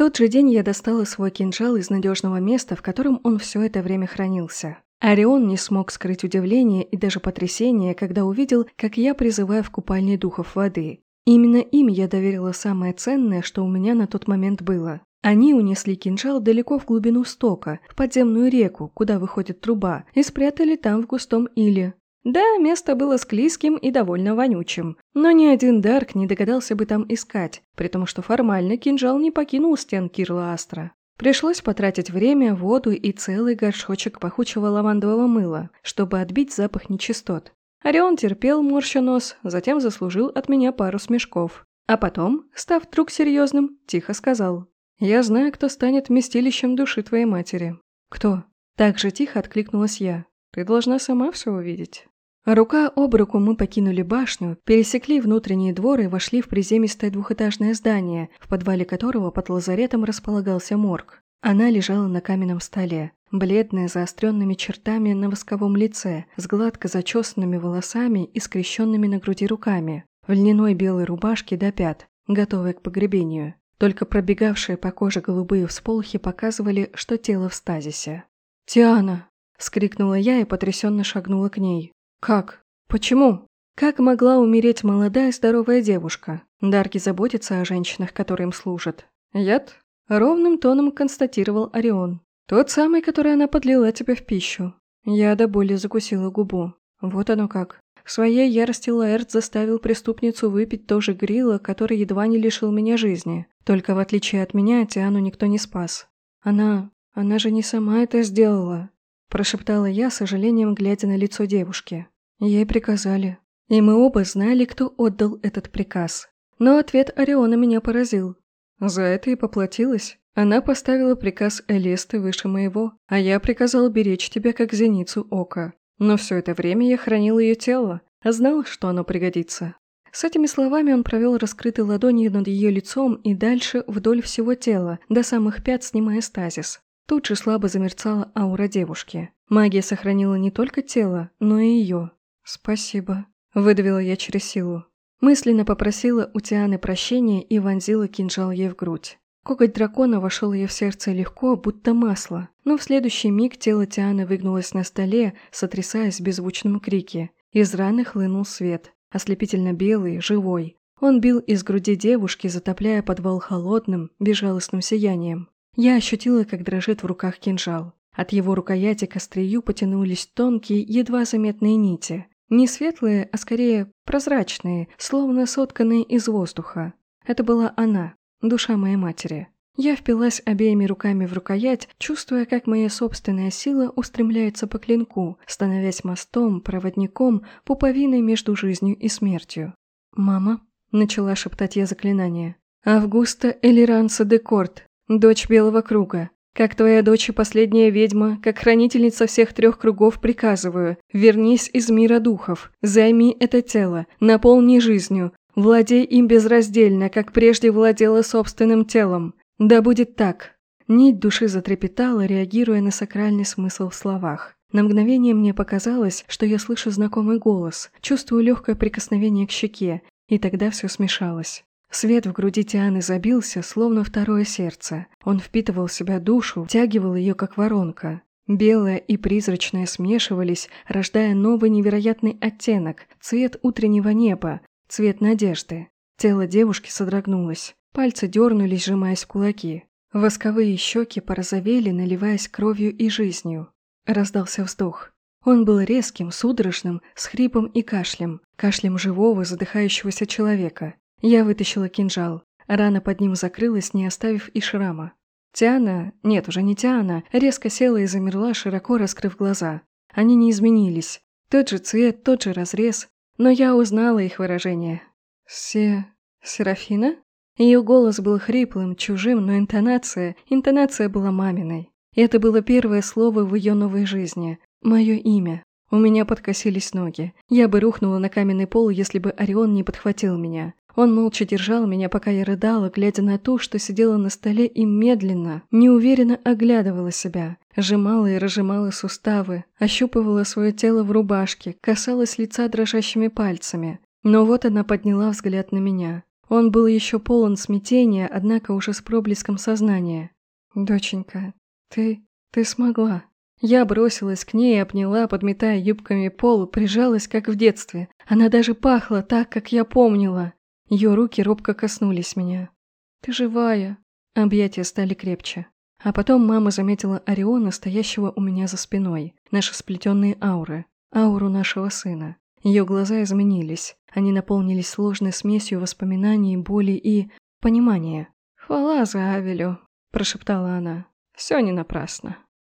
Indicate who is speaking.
Speaker 1: тот же день я достала свой кинжал из надежного места, в котором он все это время хранился. Орион не смог скрыть удивление и даже потрясение, когда увидел, как я призываю в купальне духов воды. Именно им я доверила самое ценное, что у меня на тот момент было. Они унесли кинжал далеко в глубину стока, в подземную реку, куда выходит труба, и спрятали там в густом иле. Да, место было склизким и довольно вонючим, но ни один Дарк не догадался бы там искать, при том, что формально кинжал не покинул стен Кирла Астра. Пришлось потратить время, воду и целый горшочек пахучего лавандового мыла, чтобы отбить запах нечистот. Орион терпел, морща нос, затем заслужил от меня пару смешков. А потом, став вдруг серьезным, тихо сказал. «Я знаю, кто станет вместилищем души твоей матери». «Кто?» Так же тихо откликнулась я. «Ты должна сама все увидеть». Рука об руку мы покинули башню, пересекли внутренние дворы и вошли в приземистое двухэтажное здание, в подвале которого под лазаретом располагался морг. Она лежала на каменном столе, бледная, заостренными чертами на восковом лице, с гладко зачесанными волосами и скрещенными на груди руками, в льняной белой рубашке до пят, готовая к погребению. Только пробегавшие по коже голубые всполохи показывали, что тело в стазисе. «Тиана!» – скрикнула я и потрясенно шагнула к ней. Как? Почему? Как могла умереть молодая здоровая девушка? Дарки заботятся о женщинах, которые им служат. Яд? Ровным тоном констатировал Орион. Тот самый, который она подлила тебе в пищу. Я до боли закусила губу. Вот оно как. В своей ярости Лаэрт заставил преступницу выпить то же грила, который едва не лишил меня жизни. Только в отличие от меня, Тиану никто не спас. Она... она же не сама это сделала. Прошептала я, с сожалением глядя на лицо девушки. Ей приказали. И мы оба знали, кто отдал этот приказ. Но ответ Ориона меня поразил. За это и поплатилась. Она поставила приказ Элесты выше моего, а я приказал беречь тебя как зеницу ока. Но все это время я хранил ее тело, а знал, что оно пригодится. С этими словами он провел раскрытой ладонью над ее лицом и дальше вдоль всего тела, до самых пят снимая стазис. Тут же слабо замерцала аура девушки. Магия сохранила не только тело, но и ее. «Спасибо», – выдавила я через силу. Мысленно попросила у Тианы прощения и вонзила кинжал ей в грудь. Коготь дракона вошел ей в сердце легко, будто масло, но в следующий миг тело Тианы выгнулось на столе, сотрясаясь в беззвучном крике. Из раны хлынул свет, ослепительно белый, живой. Он бил из груди девушки, затопляя подвал холодным, безжалостным сиянием. Я ощутила, как дрожит в руках кинжал. От его рукояти к острию потянулись тонкие, едва заметные нити. Не светлые, а скорее прозрачные, словно сотканные из воздуха. Это была она, душа моей матери. Я впилась обеими руками в рукоять, чувствуя, как моя собственная сила устремляется по клинку, становясь мостом, проводником, пуповиной между жизнью и смертью. «Мама», — начала шептать я заклинание, — «Августа Элиранса де Корт, дочь Белого Круга. Как твоя дочь и последняя ведьма, как хранительница всех трех кругов приказываю, вернись из мира духов, займи это тело, наполни жизнью, владей им безраздельно, как прежде владела собственным телом. Да будет так». Нить души затрепетала, реагируя на сакральный смысл в словах. На мгновение мне показалось, что я слышу знакомый голос, чувствую легкое прикосновение к щеке, и тогда все смешалось. Свет в груди Тианы забился, словно второе сердце. Он впитывал в себя душу, втягивал ее, как воронка. Белое и призрачное смешивались, рождая новый невероятный оттенок, цвет утреннего неба, цвет надежды. Тело девушки содрогнулось. Пальцы дернулись, сжимаясь в кулаки. Восковые щеки порозовели, наливаясь кровью и жизнью. Раздался вздох. Он был резким, судорожным, с хрипом и кашлем, кашлем живого, задыхающегося человека. Я вытащила кинжал. Рана под ним закрылась, не оставив и шрама. Тиана, нет, уже не Тиана, резко села и замерла, широко раскрыв глаза. Они не изменились. Тот же цвет, тот же разрез, но я узнала их выражение. «Се... Серафина?» Ее голос был хриплым, чужим, но интонация... Интонация была маминой. И это было первое слово в ее новой жизни. Мое имя. У меня подкосились ноги. Я бы рухнула на каменный пол, если бы Орион не подхватил меня. Он молча держал меня, пока я рыдала, глядя на ту, что сидела на столе и медленно, неуверенно оглядывала себя. Сжимала и разжимала суставы, ощупывала свое тело в рубашке, касалась лица дрожащими пальцами. Но вот она подняла взгляд на меня. Он был еще полон смятения, однако уже с проблеском сознания. «Доченька, ты... ты смогла». Я бросилась к ней, обняла, подметая юбками пол, прижалась, как в детстве. Она даже пахла так, как я помнила. Ее руки робко коснулись меня. «Ты живая!» Объятия стали крепче. А потом мама заметила Ориона, стоящего у меня за спиной. Наши сплетенные ауры. Ауру нашего сына. Ее глаза изменились. Они наполнились сложной смесью воспоминаний, боли и... понимания. «Хвала за Авелю», – прошептала она. «Все не напрасно».